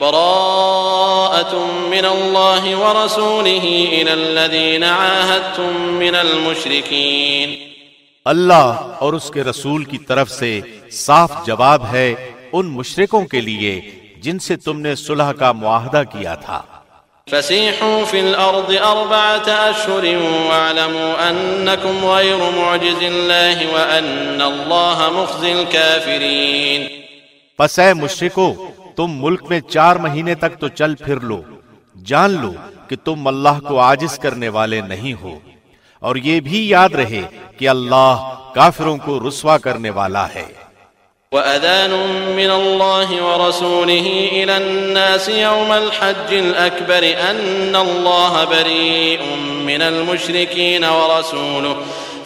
براءة من الله ورسوله إلى الذين عاهدتم من المشركين. اللہ اور اس کے رسول کی طرف سے صاف جواب ہے ان مشرکوں کے لیے جن سے تم نے صلح کا معاہدہ کیا تھا۔ فسيحوا في الأرض أربعة أشهر واعلموا أنكم غير معجز الله وأن الله مخزي الكافرين پس اے مشرکو تم ملک میں چار مہینے تک تو چل پھر لو۔ جان لو کہ تم اللہ کو عاجز کرنے والے نہیں ہو۔ اور یہ بھی یاد رہے کہ اللہ کافروں کو رسوا کرنے والا ہے۔ وأذان من الله ورسوله إلى الناس يوم الحج الأكبر أن الله بريء من المشركين ورسوله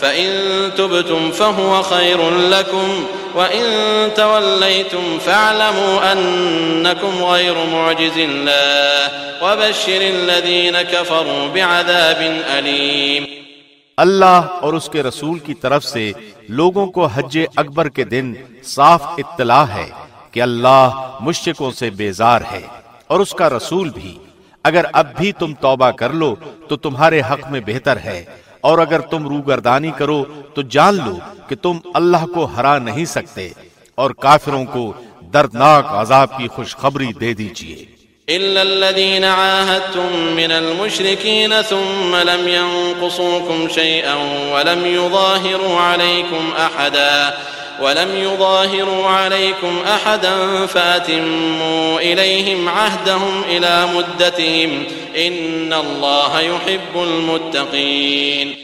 فإن تبتم فهو خير لكم وإن توليتم فاعلموا أنكم غير معجز الله وبشر الذين كفروا بعذاب أليم اللہ اور اس کے رسول کی طرف سے لوگوں کو حج اکبر کے دن صاف اطلاع ہے کہ اللہ مشرکوں سے بیزار ہے اور اس کا رسول بھی۔ اگر اب بھی تم توبہ کر لو تو تمہارے حق میں بہتر ہے۔ اور اگر تم روگردانی کرو تو جان لو کہ تم اللہ کو ہرا نہیں سکتے اور کافروں کو دردناک عذاب کی خوشخبری دے دیجیے إلا الذين عاهدتم من المشركين ثم لم ينقصوكم شيئا ولم يظاهروا عليكم أحدا ولم يظاهروا عليكم أحدا فاتموا إليهم عهدهم إلى مدتهم إن الله يحب المتقين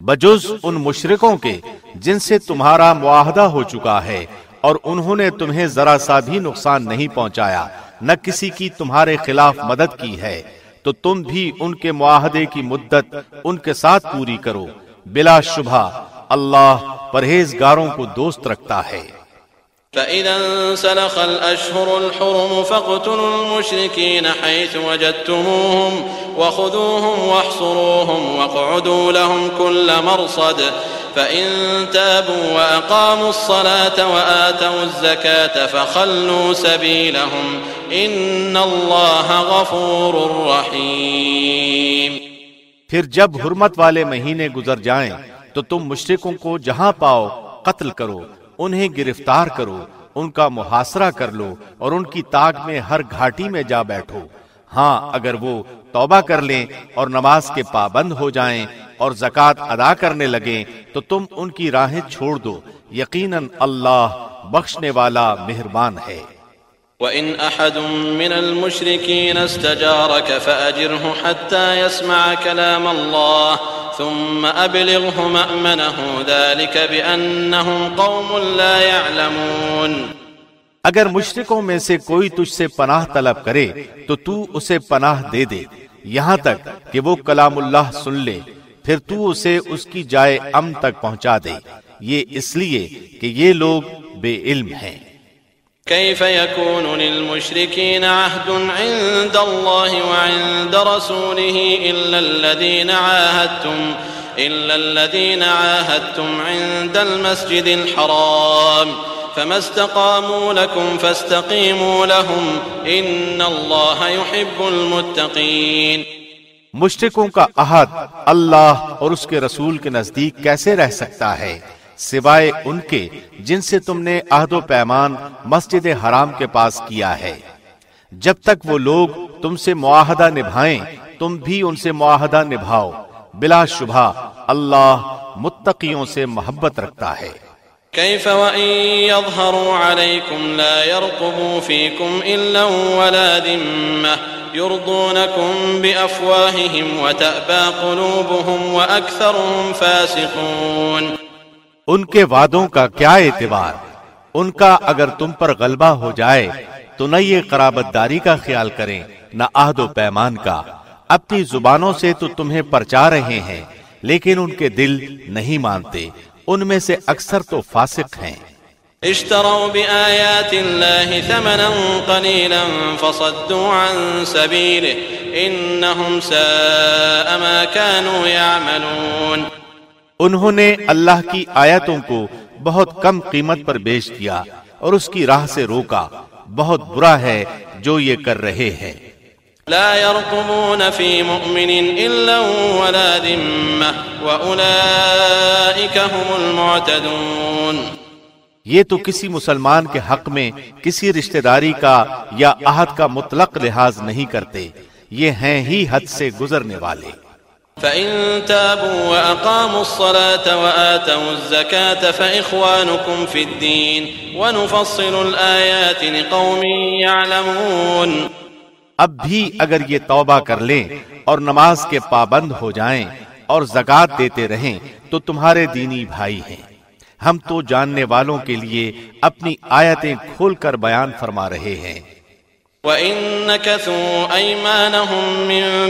بجز ان مشرکوں کے جن سے تمہارا معاہدہ ہو چکا ہے اور انہوں نے تمہیں ذرا سا بھی نقصان نہیں پہنچایا۔ نہ کسی کی تمہارے خلاف مدد کی ہے، تو تم بھی ان کے معاہدے کی مدت ان کے ساتھ پوری کرو۔ بلا شبہ، اللہ پرہیزگاروں کو دوست رکھتا ہے۔ فإذا انسلخ الأشهر الحرم فاقتلوا المشركين حيث وجدتموهم وخذوهم واحصروهم واقعدوا لهم كل مرصد۔ فإن تابوا وأقاموا الصلاة وآتوا الزكاة فخلوا سبيلهم إن الله غفور رحيم پھر جب حرمت والے مہینے گزر جائیں تو تم مشرکوں کو جہاں پاؤ قتل کرو، انہیں گرفتار کرو، ان کا محاصرہ کر لو اور ان کی تاک میں ہر گھاٹی میں جا بیٹھو۔ ہاں اگر وہ توبہ کر لیں اور نماز کے پابند ہو جائیں اور زکوٰۃ ادا کرنے لگیں تو تم ان کی راہیں چھوڑ دو۔ یقیناً اللہ بخشنے والا مہربان ہے۔ وَإِنْ أَحَدٌ مِّنَ الْمُشْرِكِينَ اسْتَجَارَكَ فَأَجِرْهُ حَتَّى يَسْمَعَ كَلَامَ اللَّهِ ثُمَّ أَبْلِغْهُ مَأْمَنَهُ ذَلِكَ بِأَنَّهُمْ قَوْمٌ لَا يَعْلَمُونَ اگر مشرکوں میں سے کوئی تجھ سے پناہ طلب کرے، تو تو اسے پناہ دے دے۔ یہاں تک کہ وہ کلام اللہ سن لے، پھر تو اسے اس کی جائے ام تک پہنچا دے۔ یہ اس لیے کہ یہ لوگ بے علم ہیں۔ كيف يكون للمشركين عهد عند الله وعند رسوله إلا الذين عاهدتم إلا الذين عاهدتم عند المسجد الحرام۔ فما استقاموا لكم فاستقيموا لهم إن الله يحب المتقين. مشرکوں کا عہد اللہ اور اس کے رسول کے نزدیک کیسے رہ سکتا ہے؟ سوائے ان کے جن سے تم نے عہد و پیمان مسجد حرام کے پاس کیا ہے۔ جب تک وہ لوگ تم سے معاہدہ نبھائیں، تم بھی ان سے معاہدہ نبھاؤ۔ بلا شبہ اللہ متقیوں سے محبت رکھتا ہے۔ كيف وإن يظهروا عليكم لا يرقبوا فيكم إلا ولا ذمة يرضونكم بأفواههم وتأبى قلوبهم وأكثرهم فاسقون ان کے وعدوں کا کیا اعتبار؟ ان کا اگر تم پر غلبہ ہو جائے، تو نہ یہ قرابت داری کا خیال کریں، نہ عہد و پیمان کا۔ اپنی زبانوں سے تو تمہیں پرچا رہے ہیں، لیکن ان کے دل نہیں مانتے۔ ان میں سے اکثر تو فاسق ہیں۔ اشتروا بآيات الله ثمنا قليلا فصدوا عن سبيله إنهم ساء ما كانوا يعملون۔ انہوں نے اللہ کی آیتوں کو بہت کم قیمت پر بیچ دیا اور اس کی راہ سے روکا۔ بہت برا ہے جو یہ کر رہے ہیں۔ لا يرقبون في مؤمن إلا ولا ذمة وأولئك هم المعتدون. یہ تو کسی مسلمان کے حق میں کسی رشتہ داری کا یا عہد کا مطلق لحاظ نہیں کرتے یہ ہیں ہی حد سے گزرنے والے۔ فإن تابوا وأقاموا الصلاة وآتوا الزكاة فإخوانكم في الدين ونفصل الآيات لقوم يعلمون. اب بھی اگر یہ توبہ کر لیں اور نماز کے پابند ہو جائیں اور زکات دیتے رہیں، تو تمہارے دینی بھائی ہیں۔ ہم تو جاننے والوں کے لیے اپنی آیتیں کھول کر بیان فرما رہے ہیں۔ وَإِن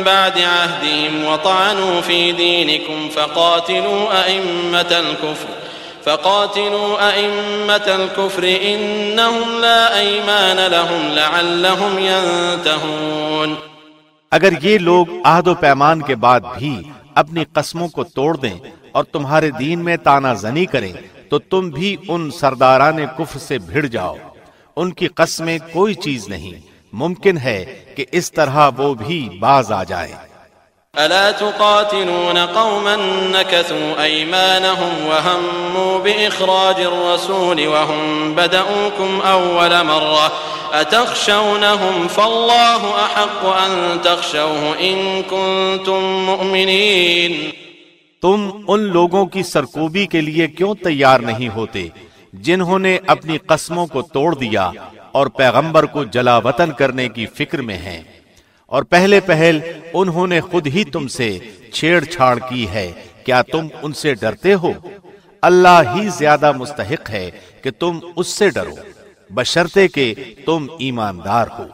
بَعْدِ عَهْدِهِمْ وَطَعَنُوا فِي دِينِكُمْ فَقَاتِلُوا أَئِمَّةَ الْكُفْرِ فقاتلوا أئمة الكفر إنهم لا أيمان لهم لعلهم ينتهون. اگر یہ لوگ عہد و پیمان کے بعد بھی اپنی قسموں کو توڑ دیں اور تمہارے دین میں تانا زنی کریں، تو تم بھی ان سرداران کفر سے بھڑ جاؤ۔ ان کی قسمیں کوئی چیز نہیں۔ ممکن ہے کہ اس طرح وہ بھی باز آ جائیں۔ ألا تقاتلون قوما نكثوا أيمانهم وهموا بإخراج الرسول وهم بدأوكم أول مرة أتخشونهم فالله أحق أن تخشوه إن كنتم مؤمنين تم ان لوگوں کی سرکوبی کے لیے کیوں تیار نہیں ہوتے جنہوں نے اپنی قسموں کو توڑ دیا اور پیغمبر کو جلا وطن کرنے کی فکر میں ہیں؟ اور پہلے پہل انہوں نے خود ہی تم سے چھیڑ چھاڑ کی ہے۔ کیا تم ان سے ڈرتے ہو؟ اللہ ہی زیادہ مستحق ہے کہ تم اس سے ڈرو بشرتے کہ تم ایماندار ہو۔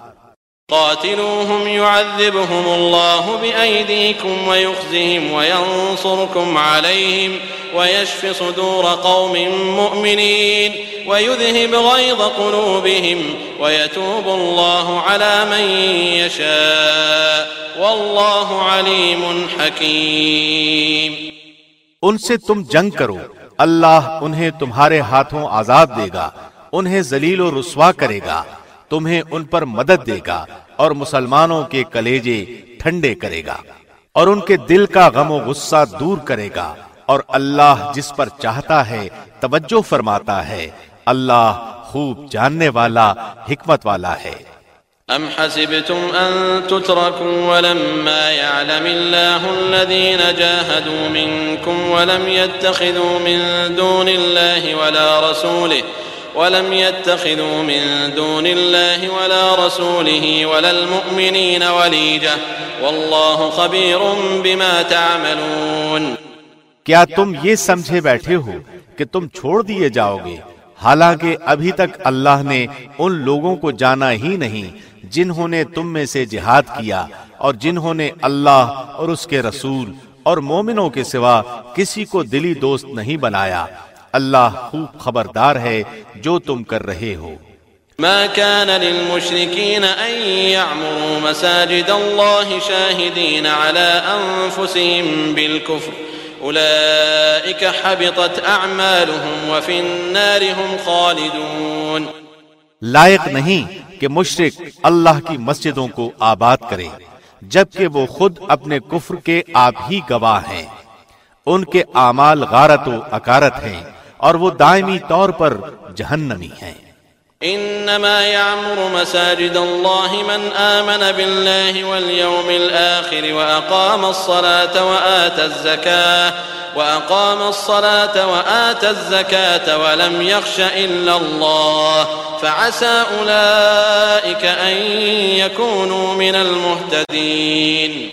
قاتلوهم يعذبهم الله بأيديكم ويخزهم وينصركم عليهم ويشف صدور قوم مؤمنين ويذهب غيظ قلوبهم ويتوب الله على من يشاء والله عليم حكيم ان سے تم جنگ کرو۔ اللہ انہیں تمہارے ہاتھوں آزاد دے گا، انہیں ذلیل و رسوا کرے گا، تمہیں ان پر مدد دے گا اور مسلمانوں کے کلیجے ٹھنڈے کرے گا، اور ان کے دل کا غم و غصہ دور کرے گا۔ اور اللہ جس پر چاہتا ہے توجہ فرماتا ہے۔ اللہ خوب جاننے والا، حکمت والا ہے۔ ام حسبتم ان تتركوا ولما يعلم الله الذين جاهدوا منكم ولم يتخذوا من دون الله ولا رسوله، ولم يتخذوا من دون الله ولا رسوله ولا المؤمنين وليجة۔ والله خبير بما تعملون۔ کیا تم یہ سمجھے بیٹھے ہو کہ تم چھوڑ دیے جاؤ گے؟ حالانکہ ابھی تک اللہ نے ان لوگوں کو جانا ہی نہیں، جنہوں نے تم میں سے جہاد کیا اور جنہوں نے اللہ اور اس کے رسول اور مومنوں کے سوا کسی کو دلی دوست نہیں بنایا۔ اللہ خوب خبردار ہے جو تم کر رہے ہو۔ ما كان للمشركين أن يعمروا مساجد الله شاهدين على أنفسهم بالكفر أولئك حبطت أعمالهم وفي النار هم خالدون. لائق نہیں کہ مشرک اللہ کی مسجدوں کو آباد کرے، جبکہ وہ خود اپنے کفر کے آپ ہی گواہ ہیں۔ ان کے اعمال غارت و اکارت ہیں اور وہ دائمی طور پر جہنمی ہیں۔ انما يعمر مساجد الله من آمن بالله واليوم الآخر وأقام الصلاة وآت الزكاة وأقام الصلاة وآت الزكاة ولم يخش إلا الله فعسى أولئك أن يكونوا من المهتدين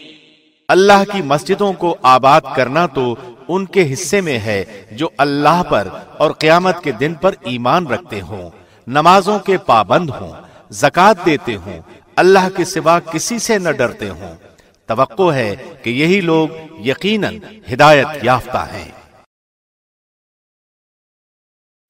اللہ کی مسجدوں کو آباد کرنا تو ان کے حصے میں ہے جو اللہ پر اور قیامت کے دن پر ایمان رکھتے ہوں۔ نمازوں کے پابند ہوں زکات دیتے ہوں، اللہ کے سوا کسی سے نہ ڈرتے ہوں۔ توقع ہے کہ یہی لوگ یقیناً ہدایت یافتہ ہیں۔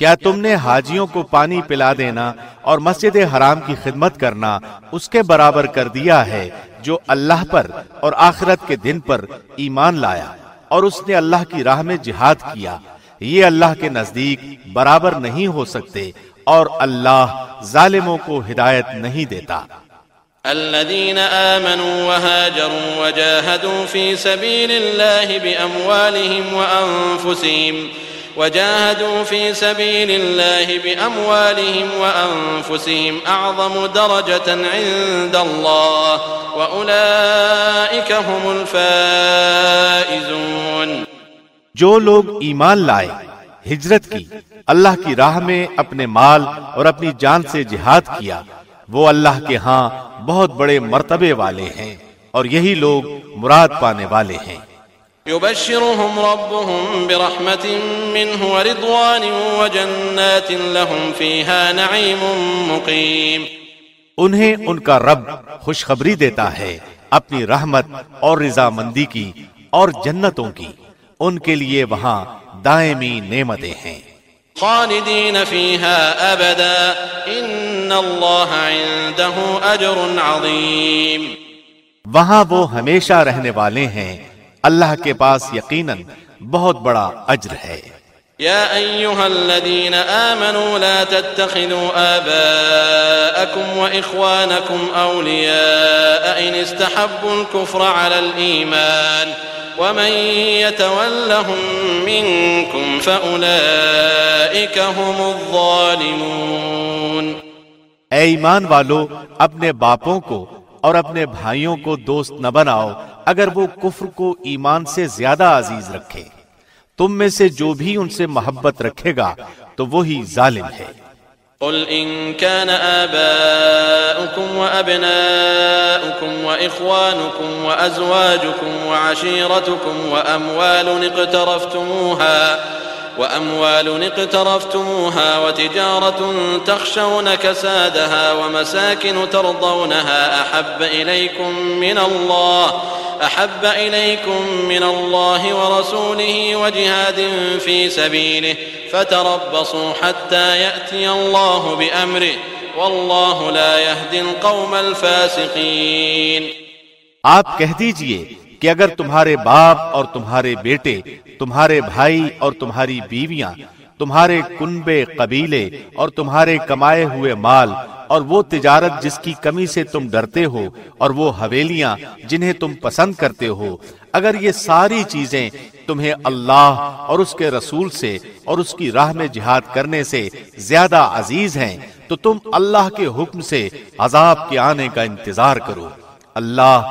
کیا تم نے حاجیوں کو پانی پلا دینا اور مسجد حرام کی خدمت کرنا اس کے برابر کر دیا ہے جو اللہ پر اور آخرت کے دن پر ایمان لایا اور اس نے اللہ کی راہ میں جہاد کیا؟ یہ اللہ کے نزدیک برابر نہیں ہو سکتے اور اللہ ظالموں کو ہدایت نہیں دیتا۔ الذين آمنوا وهاجروا وجاهدوا في سبيل الله بأموالهم وأنفسهم وجاهدوا في سبيل الله بأموالهم وأنفسهم أعظم درجة عند الله وأولئك هم الفائزون. جو لوگ ایمان لائے، ہجرت کی، اللہ کی راہ میں اپنے مال اور اپنی جان سے جہاد کیا، وہ اللہ کے ہاں بہت بڑے مرتبے والے ہیں اور یہی لوگ مراد پانے والے ہیں۔ يبشرهم ربهم برحمة منه ورضوان وجنات لهم فيها نعيم مقيم. انہیں ان کا رب خوشخبری دیتا ہے اپنی رحمت اور رضا مندی کی اور جنتوں کی۔ ان کے لیے وہاں دائمی نعمتیں ہیں۔ خالدين فيها أبدا إن الله عنده أجر عظيم وہاں وہ ہمیشہ رہنے والے ہیں اللہ کے پاس یقیناً بہت بڑا اجر ہے۔ يا أيها الذين آمنوا لا تتخذوا آباءكم وإخوانكم أولياء إن استحبوا الكفر على الإيمان ومن يتولهم منكم فأولئك هم الظالمون۔ اے ایمان والو اپنے باپوں کو اور اپنے بھائیوں کو دوست نہ بناؤ اگر وہ کفر کو ایمان سے زیادہ عزیز رکھے۔ تم میں سے جو بھی ان سے محبت رکھے گا، تو وہی ظالم ہے۔ قل إن كان آباؤكم وأبناؤكم وإخوانكم وأزواجكم وعشيرتكم وأموال اقترفتموها وأموال اقترفتموها وتجارة تخشون كسادها ومساكن ترضونها أحب إليكم من الله، أحب إليكم من الله ورسوله وجهاد في سبيله، فتربصوا حتى يأتي الله بأمره، والله لا يهدي القوم الفاسقين. آپ کہہ دیجیے کہ اگر تمہارے باپ اور تمہارے بیٹے، تمہارے بھائی اور تمہاری بیویاں، تمہارے کنبے قبیلے اور تمہارے کمائے ہوئے مال اور وہ تجارت جس کی کمی سے تم ڈرتے ہو اور وہ حویلیاں جنہیں تم پسند کرتے ہو، اگر یہ ساری چیزیں تمہیں اللہ اور اس کے رسول سے اور اس کی راہ میں جہاد کرنے سے زیادہ عزیز ہیں، تو تم اللہ کے حکم سے عذاب کے آنے کا انتظار کرو۔ اللہ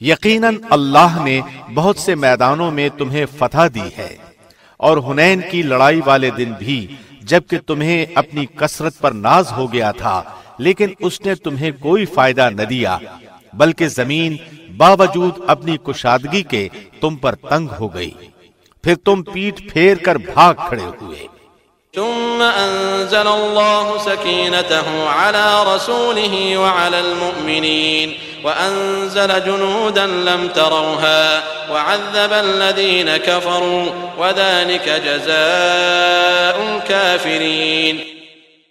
یقیناً اللہ نے بہت سے میدانوں میں تمہیں فتح دی ہے۔ اور ہنین کی لڑائی والے دن بھی، جبکہ تمہیں اپنی کثرت پر ناز ہو گیا تھا، لیکن اس نے تمہیں کوئی فائدہ نہ دیا، بلکہ زمین باوجود اپنی کشادگی کے تم پر تنگ ہو گئی۔ پھر تم پیٹ پھیر کر بھاگ کھڑے ہوئے۔ ثم أنزل الله سكينته على رسوله وعلى المؤمنين وأنزل جنودا لم تروها وعذب الذين كفروا وذلك جزاء الكافرين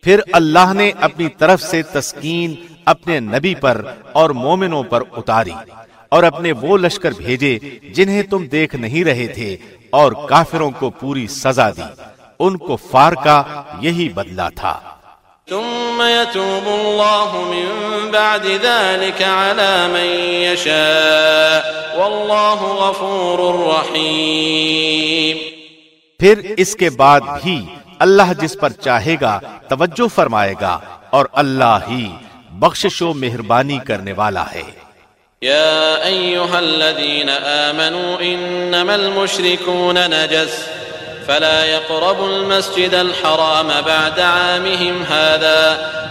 پھر اللہ نے اپنی طرف سے تسکین اپنے نبی پر اور مومنوں پر اتاری اور اپنے وہ لشکر بھیجے جنہیں تم دیکھ نہیں رہے تھے اور کافروں کو پوری سزا دی۔ ان کو فار کا یہی بدلہ تھا۔ ثم يتوب الله من بعد ذلك على من يشاء. والله غفور رحيم. پھر اس کے بعد بھی اللہ جس پر چاہے گا توجہ فرمائے گا اور اللہ ہی بخشش و مہربانی کرنے والا ہے۔ يا أيها الذين آمنوا إنما المشركون نجس۔ فلا يقربوا المسجد الحرام بعد عامهم هذا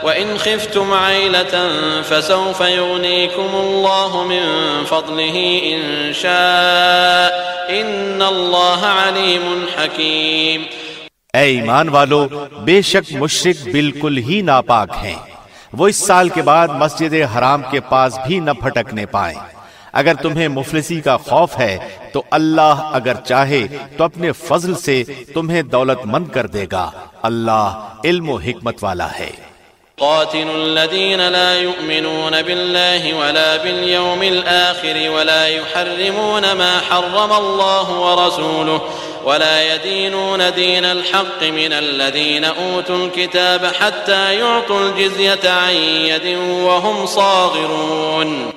وإن خفتم عيلة فسوف يغنيكم الله من فضله إن شاء إن الله عليم حكيم اے ایمان والو، بے شک مشرق بالکل ہی ناپاک ہیں۔ وہ اس سال کے بعد مسجد حرام کے پاس بھی نہ پھٹکنے پائیں۔ اگر تمہیں مفلسی کا خوف ہے، تو اللہ اگر چاہے تو اپنے فضل سے تمہیں دولت مند کر دے گا۔ اللہ علم و حکمت والا ہے۔ قاتل الذين لا يؤمنون بالله ولا باليوم الآخر ولا يحرمون ما حرم الله ورسوله ولا يدينون دين الحق من الذين أوتوا الكتاب حتى يعطوا الجزية عن يد وهم صاغرون۔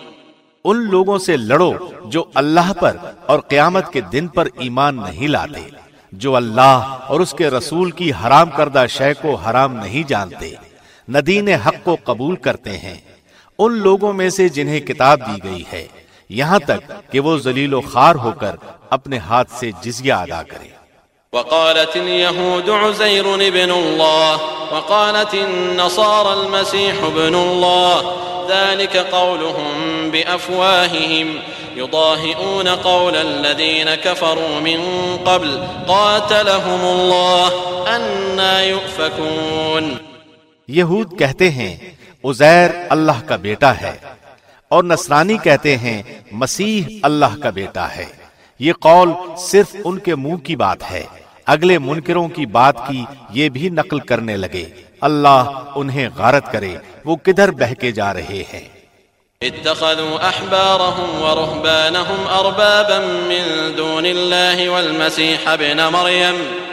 ان لوگوں سے لڑو جو اللہ پر اور قیامت کے دن پر ایمان نہیں لاتے، جو اللہ اور اس کے رسول کی حرام کردہ شے کو حرام نہیں جانتے ندین حق کو قبول کرتے ہیں۔ ان لوگوں میں سے جنہیں کتاب دی گئی ہے، یہاں تک کہ وہ ذلیل و خار ہو کر اپنے ہاتھ سے جزیہ ادا کرے وقالت اليهود عزير ابن الله، وقالت النصارى المسيح ابن الله ذلك قولهم بأفواههم، يضاهئون قول الذين كفروا من قبل، قاتلهم الله، أنا يؤفكون. یہود کہتے ہیں، عزیر اللہ کا بیٹا ہے، اور نصرانی کہتے ہیں، مسیح اللہ کا بیٹا ہے۔ یہ قول صرف ان کے منہ کی بات ہے۔ اگلے منکروں کی بات کی یہ بھی نقل کرنے لگے۔ اللہ انہیں غارت کرے، وہ کدھر بہ کے جا رہے ہیں۔ اتخذوا احبارهم ورهبانهم اربابا من دون الله والمسيح ابن مريم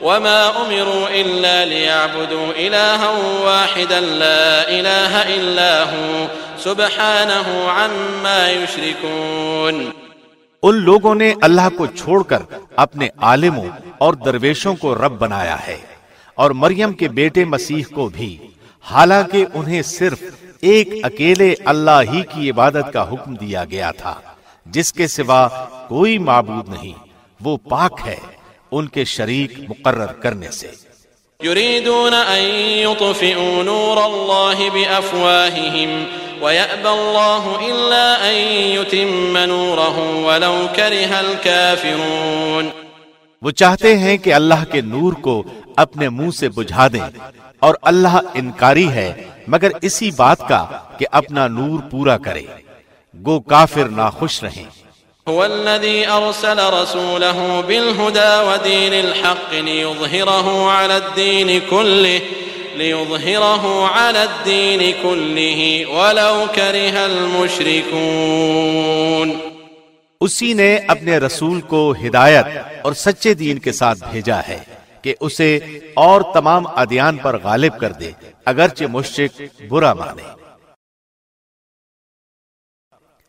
وما أمروا إلا ليعبدوا إلها واحدا لا إله إلا هو سبحانه عما يشركون. ان لوگوں نے اللہ کو چھوڑ کر اپنے عالموں اور درویشوں کو رب بنایا ہے اور مریم کے بیٹے مسیح کو بھی۔ حالانکہ انہیں صرف ایک اکیلے اللہ ہی کی عبادت کا حکم دیا گیا تھا، جس کے سوا کوئی معبود نہیں۔ وہ پاک ہے ان کے شریک مقرر کرنے سے۔ يريدون أن يطفئوا نور الله بأفواههم ويأبى الله إلا أن يتم نوره ولو كره الكافرون وہ چاہتے ہیں کہ اللہ کے نور کو اپنے منہ سے بجھا دیں اور اللہ انکاری ہے مگر اسی بات کا کہ اپنا نور پورا کرے۔ گو کافر ناخوش رہیں۔ هو الذي أرسل رسوله بالهدى ودين الحق ليظهره على الدين كله ليظهره على الدين كله ولو كره المشركون. اسی نے اپنے رسول کو ہدایت اور سچے دین کے ساتھ بھیجا ہے کہ اسے اور تمام ادیان پر غالب کر دے، اگرچہ مشرق برا مانے۔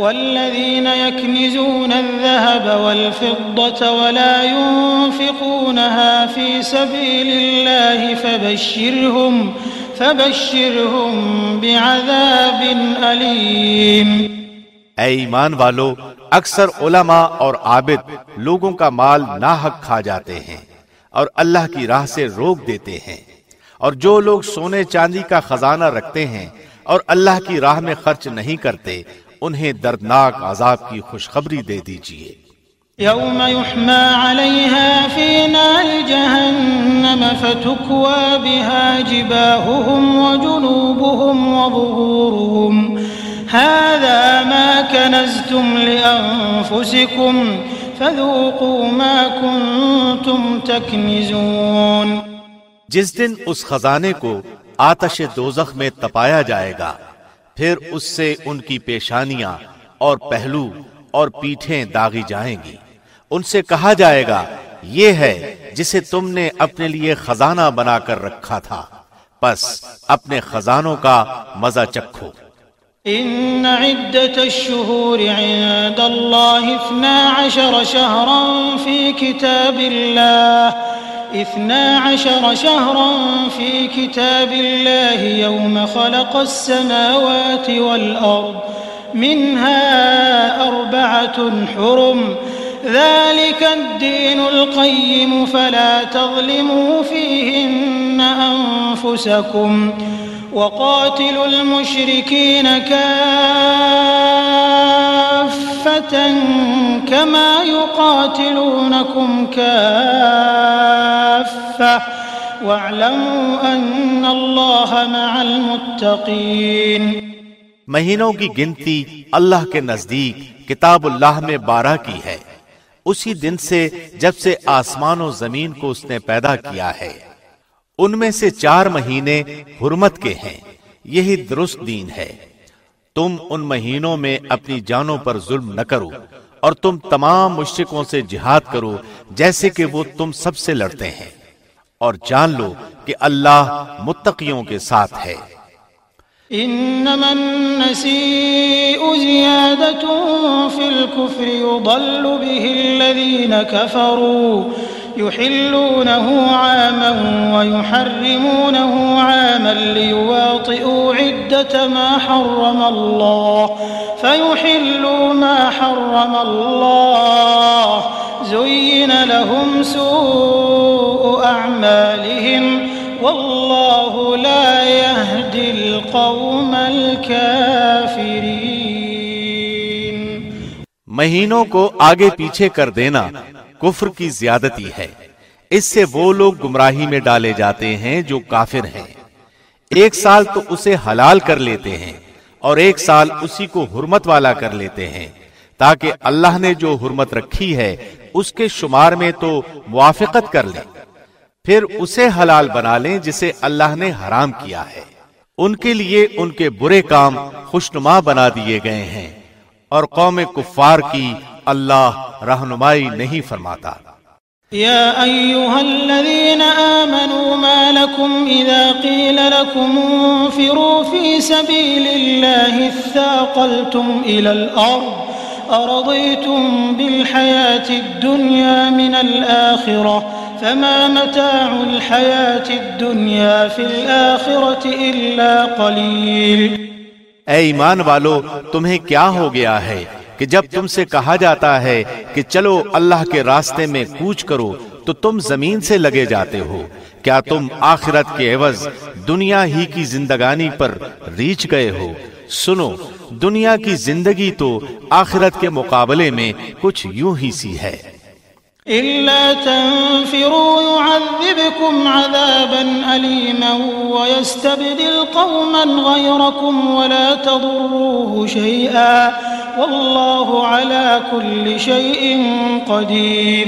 والذين يكنزون الذهب والفضة ولا ينفقونها في سبيل الله فبشرهم فبشرهم بعذاب أليم اے ایمان والو، اکثر علماء اور عابد لوگوں کا مال ناحق کھا جاتے ہیں اور اللہ کی راہ سے روک دیتے ہیں اور جو لوگ سونے چاندی کا خزانہ رکھتے ہیں اور اللہ کی راہ میں خرچ نہیں کرتے انہیں دردناک عذاب کی خوشخبری دے دیجیے يوم يحمى عليها في نار جهنم فتكوى بها جباههم وجنوبهم وظهورهم هذا ما كنزتم لأنفسكم فذوقوا ما كنتم تكنزون جس دن اس خزانے کو آتش دوزخ میں تپایا جائے گا پھر اس سے ان کی پیشانیاں اور پہلو اور پیٹھیں داغی جائیں گی۔ ان سے کہا جائے گا، یہ ہے جسے تم نے اپنے لیے خزانہ بنا کر رکھا تھا۔ پس اپنے خزانوں کا مزہ چکھو۔ إن عدة الشهور عند الله اثنا عشر شهرا في كتاب الله اثنا عشر شهرا في كتاب الله يوم خلق السماوات والأرض، منها أربعة حرم. ذلك الدين القيم، فلا تظلموا فيهن أنفسكم. وقاتلوا المشركين كافرين كافة كما يقاتلونكم كافة واعلموا أن الله مع المتقين مہینوں کی گنتی اللہ کے نزدیک کتاب اللہ میں بارہ کی ہے۔ اسی دن سے جب سے آسمان و زمین کو اس نے پیدا کیا ہے۔ ان میں سے چار مہینے حرمت کے ہیں۔ یہی درست دین ہے۔ تم ان مہینوں میں اپنی جانوں پر ظلم نہ کرو اور تم تمام مشرکوں سے جہاد کرو جیسے کہ وہ تم سب سے لڑتے ہیں۔ اور جان لو کہ اللہ متقیوں کے ساتھ ہے۔ إنما النسيء زيادة في الكفر يضل به الذين كفروا يحلونه عاما ويحرمونه عاما ليواطئوا عدة ما حرم الله. فيحلوا ما حرم الله. زين لهم سوء أعمالهم. والله لا يهدي القوم الكافرين. مہینوں کو آگے پیچھے کر دینا۔ کفر کی زیادتی ہے۔ اس سے وہ لوگ گمراہی میں ڈالے جاتے ہیں جو کافر ہیں۔ ایک سال تو اسے حلال کر لیتے ہیں اور ایک سال اسی کو حرمت والا کر لیتے ہیں۔ تاکہ اللہ نے جو حرمت رکھی ہے، اس کے شمار میں تو موافقت کر لیں۔ پھر اسے حلال بنا لیں جسے اللہ نے حرام کیا ہے۔ ان کے لیے ان کے برے کام خوشنما بنا دیے گئے ہیں۔ اور قوم کفار کی اللہ رہنمائی نہیں فرماتا۔ يا أيها الذين آمنوا ما لكم إذا قيل لكم انفروا في سبيل الله اثاقلتم إلى الأرض أرضيتم بالحياة الدنيا من الآخرة فما متاع الحياة الدنيا في الآخرة إلا قليل اے ایمان والو تمہیں کیا ہو گیا ہے؟ کہ جب تم سے کہا جاتا ہے کہ چلو اللہ کے راستے میں کوچ کرو، تو تم زمین سے لگے جاتے ہو۔ کیا تم آخرت کے عوض دنیا ہی کی زندگانی پر ریچ گئے ہو؟ سنو، دنیا کی زندگی تو آخرت کے مقابلے میں کچھ یوں ہی سی ہے۔ إلا تنفروا يعذبكم عذابا أليما ويستبدل قوما غيركم ولا تضروه شيئا والله على كل شيء قدير.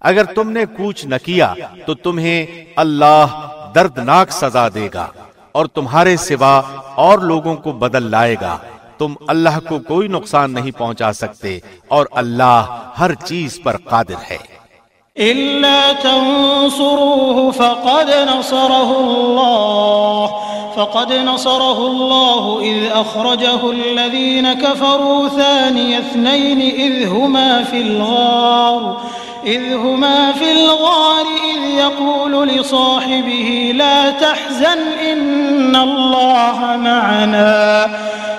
اگر تم نے کوچ نہ کیا تو تمہیں اللہ دردناک سزا دے گا اور تمہارے سوا اور لوگوں کو بدل لائے گا۔ تم اللہ کو کوئی نقصان نہیں پہنچا سکتے اور اللہ ہر چیز پر قادر ہے۔ إلا تنصروه فقد نصره الله، فقد نصره الله إذ أخرجه الذين كفروا ثاني اثنين إذ هما في الغار، إذ هما في الغار إذ يقول لصاحبه لا تحزن إن الله معنا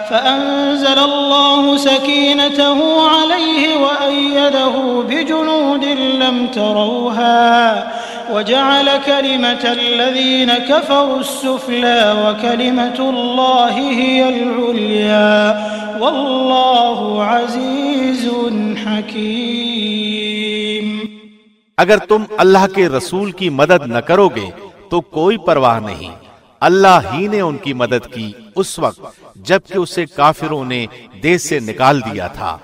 فأنزل الله سكينته عليه وأيده بجنود لم تروها وجعل كلمة الذين كفروا السفلى وكلمة الله هي العليا والله عزيز حكيم. اگر تم اللہ کے رسول کی مدد نہ کرو گے تو کوئی پرواہ نہیں۔ اللہ ہی نے ان کی مدد کی اس وقت، جبکہ اسے کافروں نے دیش سے نکال دیا تھا۔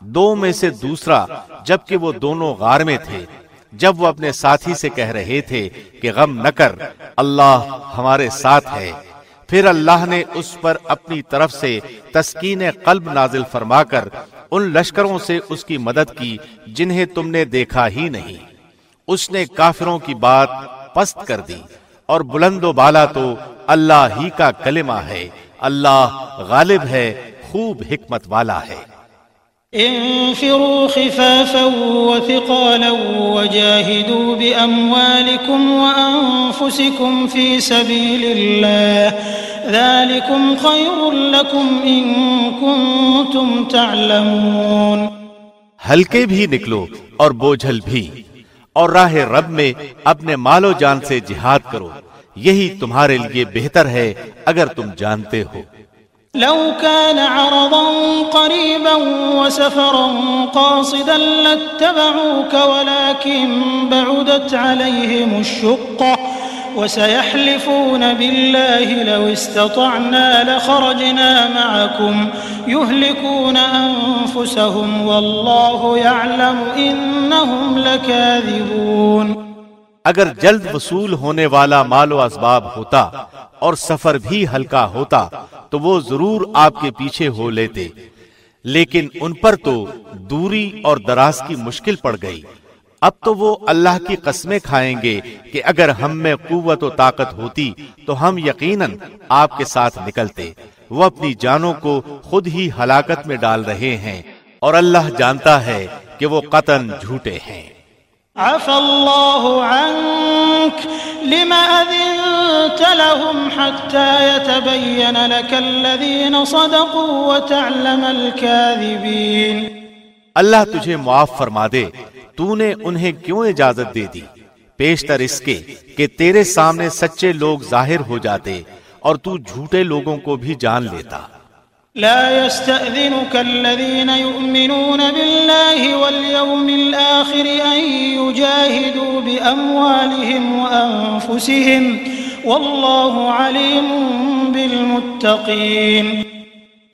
دو میں سے دوسرا، جبکہ وہ دونوں غار میں تھے۔ جب وہ اپنے ساتھی سے کہہ رہے تھے کہ غم نہ کر، اللہ ہمارے ساتھ ہے۔ پھر اللہ نے اس پر اپنی طرف سے تسکین قلب نازل فرما کر ان لشکروں سے اس کی مدد کی جنہیں تم نے دیکھا ہی نہیں۔ اس نے کافروں کی بات پست کر دی۔ اور بلند و بالا تو اللہ ہی کا کلمہ ہے۔ اللہ غالب ہے خوب حکمت والا ہے۔ انفروا خفافا وثقالا وجاهدوا بأموالكم وأنفسكم في سبيل الله ذلكم خير لكم إن كنتم تعلمون۔ ہلکے بھی نکلو اور بوجھل بھی۔ اور راہ رب میں اپنے مال و جان سے جہاد کرو۔ یہی تمہارے لیے بہتر ہے اگر تم جانتے ہو۔ لو كان عرضا قريبا وسفرا قاصدا لاتبعوك، ولكن بعدت عليهم الشقة. وسيحلفون بالله لو استطعنا لخرجنا معكم يهلكون أنفسهم والله يعلم إنهم لكاذبون اگر جلد وصول ہونے والا مال و اسباب ہوتا اور سفر بھی ہلکا ہوتا تو وہ ضرور آپ کے پیچھے ہو لیتے لیکن ان پر تو دوری اور دراز کی مشکل پڑ گئی۔ اب تو وہ اللہ کی قسمیں کھائیں گے کہ اگر ہم میں قوت و طاقت ہوتی تو ہم یقیناً آپ کے ساتھ نکلتے۔ وہ اپنی جانوں کو خود ہی ہلاکت میں ڈال رہے ہیں اور اللہ جانتا ہے کہ وہ قطن جھوٹے ہیں۔ عفى الله عنك لما أذنت لهم حتى يتبين لك الذين صدقوا وتعلم الكاذبين۔ اللہ تجھے معاف فرما دے تو نے انہیں کیوں اجازت دے دی پیشتر اس کے کہ تیرے سامنے سچے لوگ ظاہر ہو جاتے اور تو جھوٹے لوگوں کو بھی جان لیتا لا يستأذنك الذين يؤمنون بالله واليوم الآخر أن يجاهدوا بأموالهم وأنفسهم والله عليم بالمتقين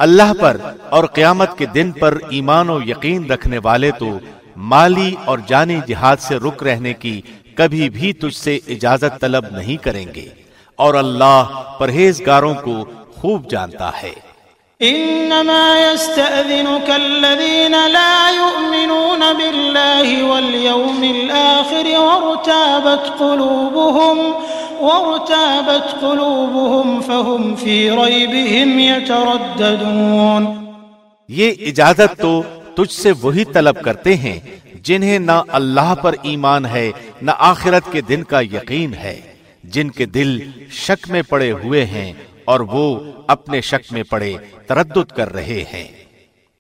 اللہ پر اور قیامت کے دن پر ایمان و یقین رکھنے والے تو مالی اور جانی جہاد سے رک رہنے کی کبھی بھی تجھ سے اجازت طلب نہیں کریں گے۔ اور اللہ پرہیزگاروں کو خوب جانتا ہے۔ انما يستأذنك الذين لا يؤمنون بالله واليوم الاخر وارتابت قلوبهم وارتابت قلوبهم فهم في ريبهم يترددون۔ یہ اجازت تو تجھ سے وہی طلب کرتے ہیں جنہیں نہ اللہ پر ایمان ہے، نہ آخرت کے دن کا یقین ہے۔ جن کے دل شک میں پڑے ہوئے ہیں اور وہ اپنے شک میں پڑے، تردد کر رہے ہیں۔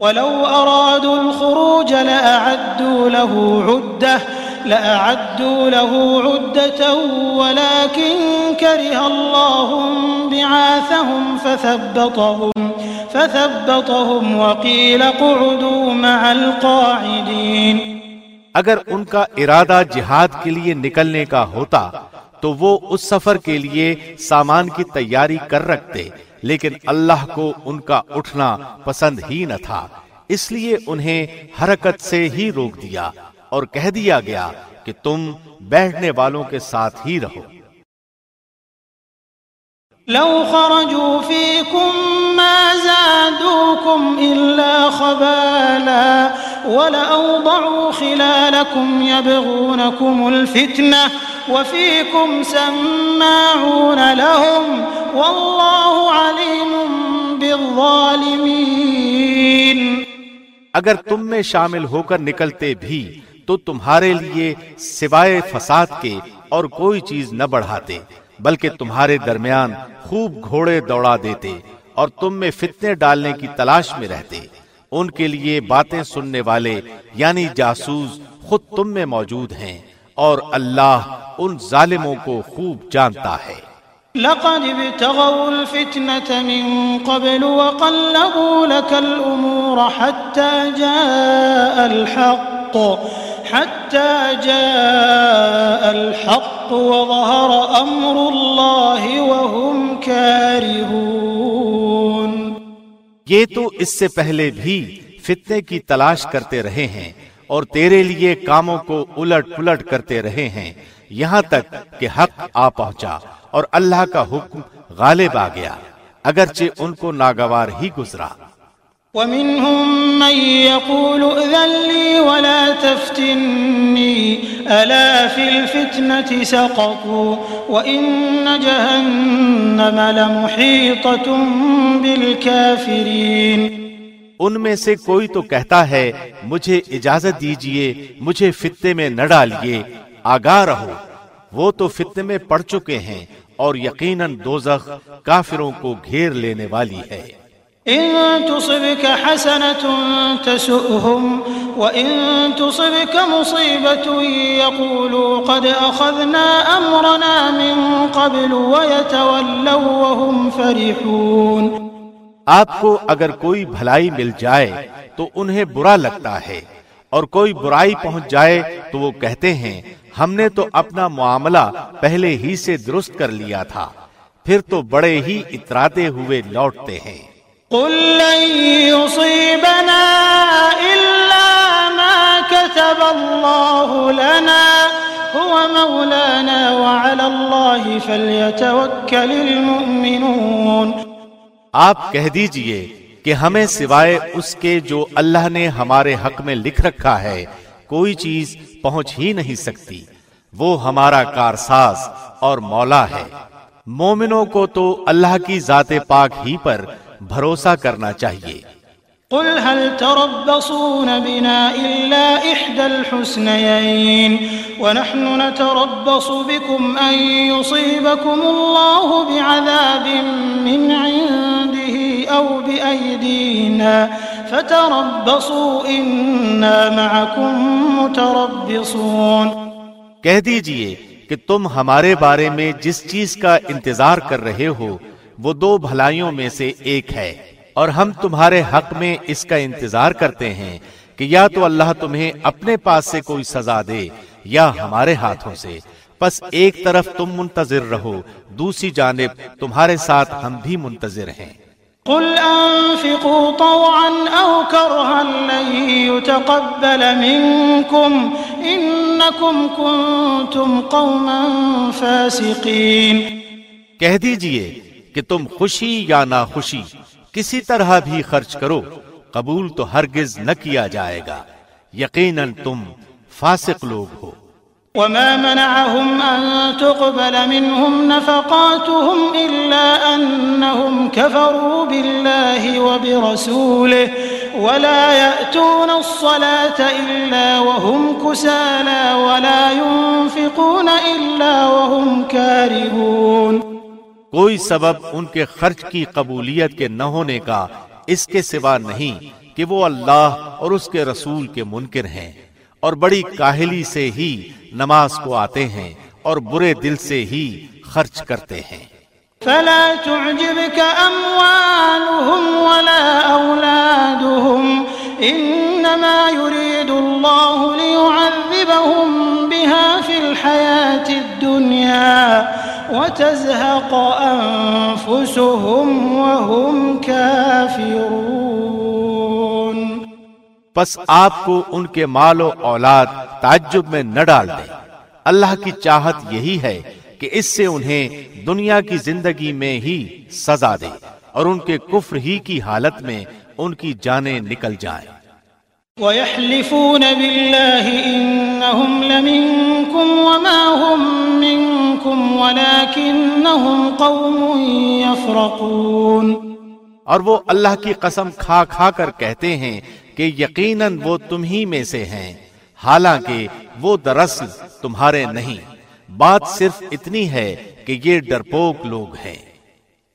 ولو ارادوا الخروج لاعدوا له عده لاعدوا له عده ولكن كره الله بعاثهم فثبطهم فثبطهم وقيل قعدوا مع القاعدين. اگر ان کا ارادہ جہاد کے لیے نکلنے کا ہوتا تو وہ اس سفر کے لیے سامان کی تیاری کر رکھتے، لیکن اللہ کو ان کا اٹھنا پسند ہی نہ تھا۔ اس لیے انہیں حرکت سے ہی روک دیا اور کہہ دیا گیا کہ تم بیٹھنے والوں کے ساتھ ہی رہو۔ لو خرجوا فيكم ما زادوكم إلا خبالا ولأوضعوا خلالكم يبغونكم الفتنة وفيكم سماعون لهم والله عليم بالظالمين اگر تم میں شامل ہو کر نکلتے بھی تو تمہارے لیے سوائے فساد کے اور کوئی چیز نہ بڑھاتے۔ بلکہ تمہارے درمیان خوب گھوڑے دوڑا دیتے اور تم میں فتنے ڈالنے کی تلاش میں رہتے۔ ان کے لیے باتیں سننے والے یعنی جاسوس خود تم میں موجود ہیں اور اللہ ان ظالموں کو خوب جانتا ہے۔ لقد ابتغوا الفتنة من قبل وقلبوا لك الأمور حتى جاء الحق، حتى جاء الحق وظهر أمر الله وهم كارهون. یہ تو اس سے پہلے بھی فتنے کی تلاش کرتے رہے ہیں اور تیرے لیے کاموں کو الٹ پلٹ کرتے رہے ہیں، یہاں تک کہ حق آ پہنچا اور اللہ کا حکم غالب آ گیا، اگرچہ ان کو ناگوار ہی گزرا۔ ومنهم من يقول ائذن لي ولا تفتني ألا في الفتنة سقطوا وإن جهنم لمحيطة بالكافرين ان میں سے کوئی تو کہتا ہے مجھے اجازت دیجیے، مجھے فتنے میں نہ ڈالیے، آگاہ رہو وہ تو فتنے میں پڑ چکے ہیں اور یقیناً دوزخ کافروں کو گھیر لینے والی ہے۔ إن تصبك حسنة تسؤهم وإن تصبك مصيبة يقولوا قد أخذنا أمرنا من قبل ويتولوا وهم فرحون آپ کو اگر کوئی بھلائی مل جائے تو انہیں برا لگتا ہے اور کوئی برائی پہنچ جائے تو وہ کہتے ہیں، ہم نے تو اپنا معاملہ پہلے ہی سے درست کر لیا تھا، پھر تو بڑے ہی اتراتے ہوئے لوٹتے ہیں۔ قل لن يصيبنا إلا ما كتب الله لنا هو مولانا وعلى الله فليتوكل المؤمنون۔ آپ کہہ دیجیے کہ ہمیں سوائے اس کے جو اللہ نے ہمارے حق میں لکھ رکھا ہے، کوئی چیز پہنچ ہی نہیں سکتی۔ وہ ہمارا کارساز اور مولا ہے۔ مومنوں کو تو اللہ کی ذات پاک ہی پر بھروسہ کرنا چاہیے۔ قل هل تربصون بنا إلا إحدى الحسنيين ونحن نتربص بكم أن يصيبكم الله بعذاب من عنده أو بأيدينا فتربصوا إنا معكم متربصون۔ کہہ دیجیے کہ تم ہمارے بارے میں جس چیز کا انتظار کر رہے ہو وہ دو بھلائیوں میں سے ایک ہے۔ اور ہم تمہارے حق میں اس کا انتظار کرتے ہیں کہ یا تو اللہ تمہیں اپنے پاس سے کوئی سزا دے یا ہمارے ہاتھوں سے۔ پس ایک طرف تم منتظر رہو دوسری جانب تمہارے ساتھ ہم بھی منتظر ہیں۔ قل انفقوا طوعا او كرها لن يتقبل منكم انكم كنتم قوما فاسقين۔ کہہ دیجیے کہ تم خوشی یا نہ خوشی کسی طرح بھی خرچ کرو، قبول تو ہرگز نہ کیا جائے گا۔ یقیناً تم فاسق لوگ ہو۔ وما منعهم أن تقبل منهم نفقاتهم إلا أنهم كفروا بالله وبرسوله ولا يأتون الصلاة إلا وهم كسالا کوئی سبب ان کے خرچ کی قبولیت کے نہ ہونے کا اس کے سوا نہیں کہ وہ اللہ اور اس کے رسول کے منکر ہیں اور بڑی کاہلی سے ہی نماز کو آتے ہیں اور برے دل سے ہی خرچ کرتے ہیں۔ فلا تعجبك أموالهم ولا أولادهم، إنما يريد الله ليعذبهم بها في الحياة الدنيا۔ وتزهق أنفسهم وهم كافرون. پس آپ کو ان کے مال و اولاد تعجب میں نہ ڈال دیں۔ اللہ کی چاہت یہی ہے کہ اس سے انہیں دنیا کی زندگی میں ہی سزا دے اور ان کے کفر ہی کی حالت میں ان کی جانیں نکل جائیں۔ ويحلفون بالله إنهم لمنكم وما هم منكم ولكنهم قوم يفرقون اور وہ اللہ کی قسم کھا کھا کر کہتے ہیں کہ یقیناً وہ تم ہی میں سے ہیں۔ حالانکہ وہ دراصل تمہارے نہیں۔ بات صرف اتنی ہے کہ یہ ڈرپوک لوگ ہیں۔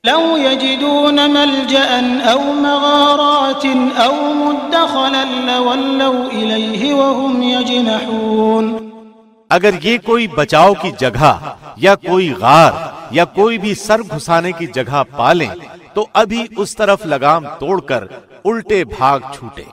لو يجدون ملجأ أو مغارات أو مدخلا لولوا إليه وهم يجنحون اگر یہ کوئی بچاؤ کی جگہ یا کوئی غار یا کوئی بھی سر گھسانے کی جگہ پالیں تو ابھی اس طرف لگام توڑ کر الٹے بھاگ چھوٹے۔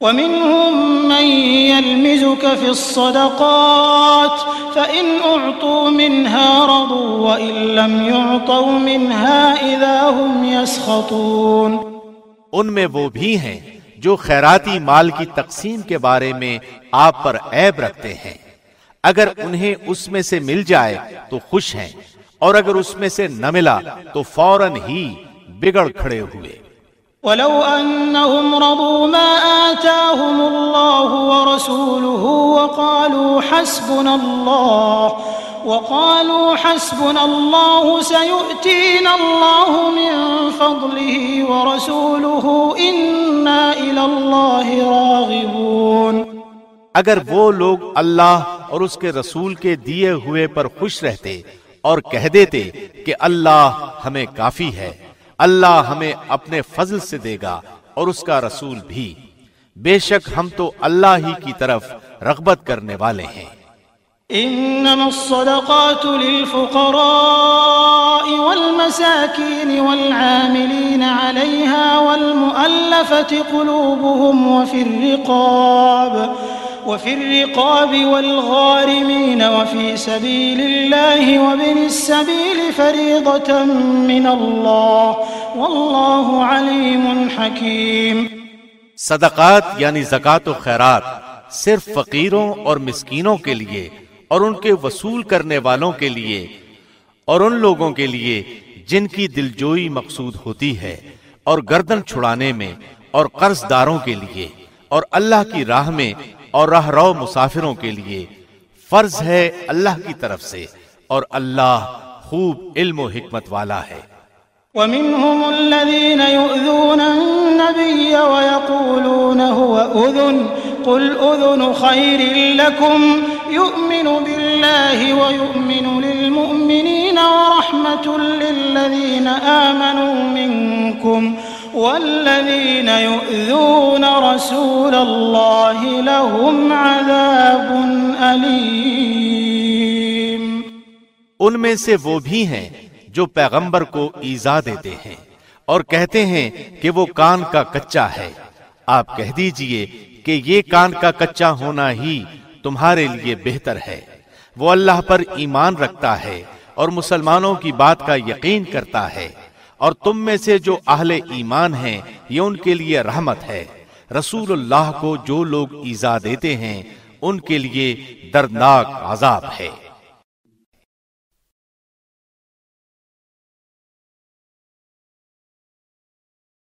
ومنهم من يلمزك في الصدقات فإن أعطوا منها رضوا وإن لم يعطوا منها إذا هم يسخطون۔ ان میں وہ بھی ہیں جو خیراتی مال کی تقسیم کے بارے میں آپ پر عیب رکھتے ہیں۔ اگر انہیں اس میں سے مل جائے تو خوش ہیں، اور اگر اس میں سے نہ ملا تو فوراً ہی بگڑ کھڑے ہوئے۔ ولو أنهم رضوا ما آتاهم الله ورسوله وقالوا حسبنا الله وقالوا حسبنا الله سيؤتينا الله من فضله ورسوله إنا إلى الله راغبون۔ اگر وہ لوگ اللہ اور اس کے رسول کے دیے ہوئے پر خوش رہتے اور کہہ دیتے کہ اللہ ہمیں کافی ہے، اللہ ہمیں اپنے فضل سے دے گا اور اس کا رسول بھی۔ بے شک ہم تو اللہ ہی کی طرف رغبت کرنے والے ہیں۔ انما الصدقات للفقراء والمساكين والعاملين عليها والمؤلفة قلوبهم وفي الرقاب وفي الرقاب والغارمين وفي سبيل الله وابن السبيل فريضة من الله. والله عليم حكيم. صدقات یعنی زکات و خیرات صرف فقیروں اور مسکینوں کے لیے اور ان کے وصول کرنے والوں کے لیے اور ان لوگوں کے لیے جن کی دلجوئی مقصود ہوتی ہے اور گردن چھڑانے میں اور قرض داروں کے لیے اور اللہ کی راہ میں اور راہ رو مسافروں کے لیے فرض ہے اللہ کی طرف سے اور اللہ خوب علم و حکمت والا ہے۔ ومنهم الذين يؤذون النبي ويقولون هو أذن، قل أذن خير لكم، يؤمن بالله ويؤمن للمؤمنين ورحمة للذين آمنوا منكم۔ والذين يؤذون رسول الله لهم عذاب أليم. ان میں سے وہ بھی ہیں جو پیغمبر کو ایزا دیتے ہیں اور کہتے ہیں کہ وہ کان کا کچا ہے۔ آپ کہہ دیجیے کہ یہ کان کا کچا ہونا ہی تمہارے لیے بہتر ہے۔ وہ اللہ پر ایمان رکھتا ہے اور مسلمانوں کی بات کا یقین کرتا ہے۔ اور تم میں سے جو اہل ایمان ہیں، یہ ان کے لیے رحمت ہے۔ رسول اللہ کو جو لوگ ایزا دیتے ہیں، ان کے لیے دردناک عذاب ہے۔